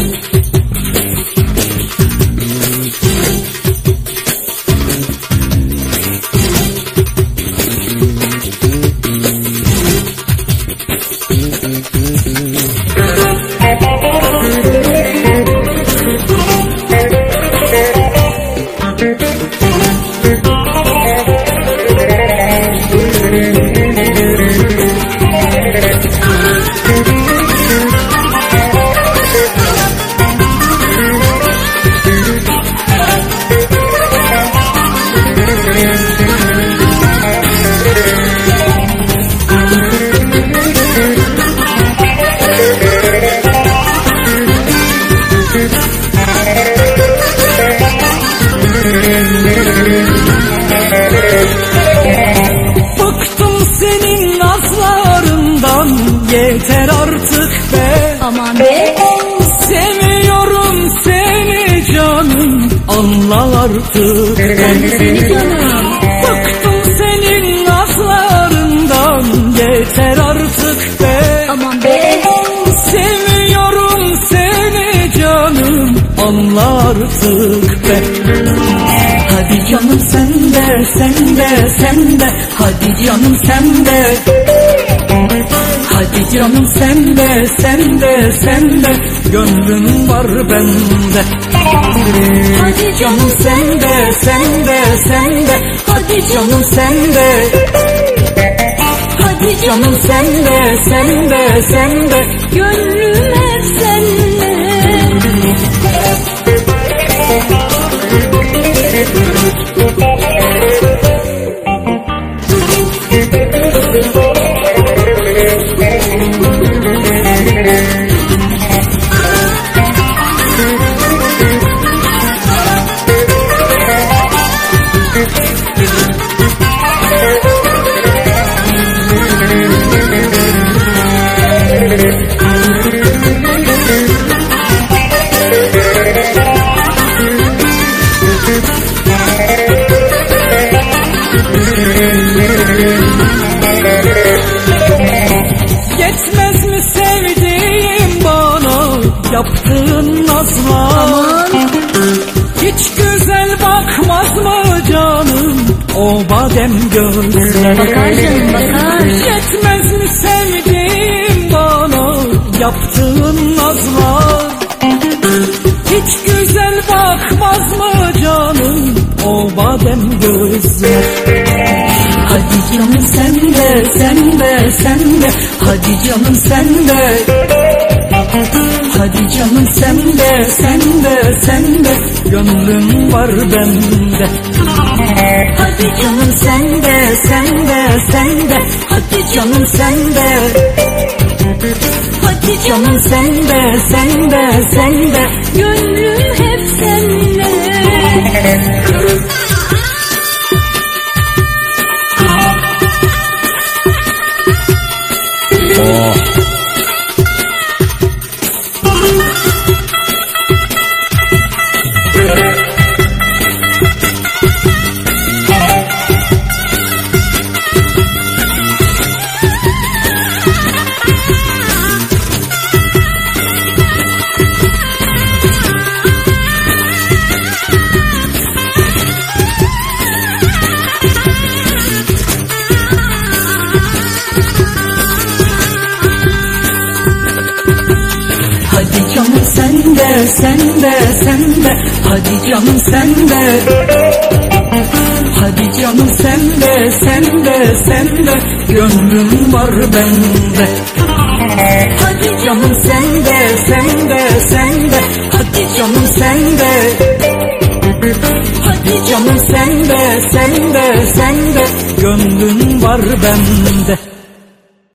Thank you. Artık be. Aman be. Seviyorum seni canım. Anla artık. Ben seni canım. Bıktım senin nazlarından yeter artık be. Aman be. Seviyorum seni canım. Anla artık be. Hadi canım sen de sen de sen de. Hadi canım sen de Hadi canım sen de sen de sen de Gönlüm var bende. Hadi Canım sen de sen de sen de Hadi canım sen de Hadi Canım sen de sen de sen de Gönlüm hep seninle. Yaptığın nazlar Hiç güzel bakmaz mı canım? O badem gözler Bakar canım bakar. Yetmez mi sevdiğim bana? Yaptığın nazlar Hiç güzel bakmaz mı canım? O badem gözler Hadi canım sen de sen de sen de. Hadi canım sen de Hadi canım sen de sen de sen de. Gönlüm var bende. Hadi canım sen de sen de sen de. Hadi canım sen de. Hadi canım sen de sen de sen de. Gönlüm hep seninle. De sen de sen de. Hadi canım sen de. Hadi canım sen de sen de sen de. Gönlüm var bende. Hadi canım sen de sen de sen de. Hadi canım sen de. Hadi canım sen de sen de sen de. Gönlüm var bende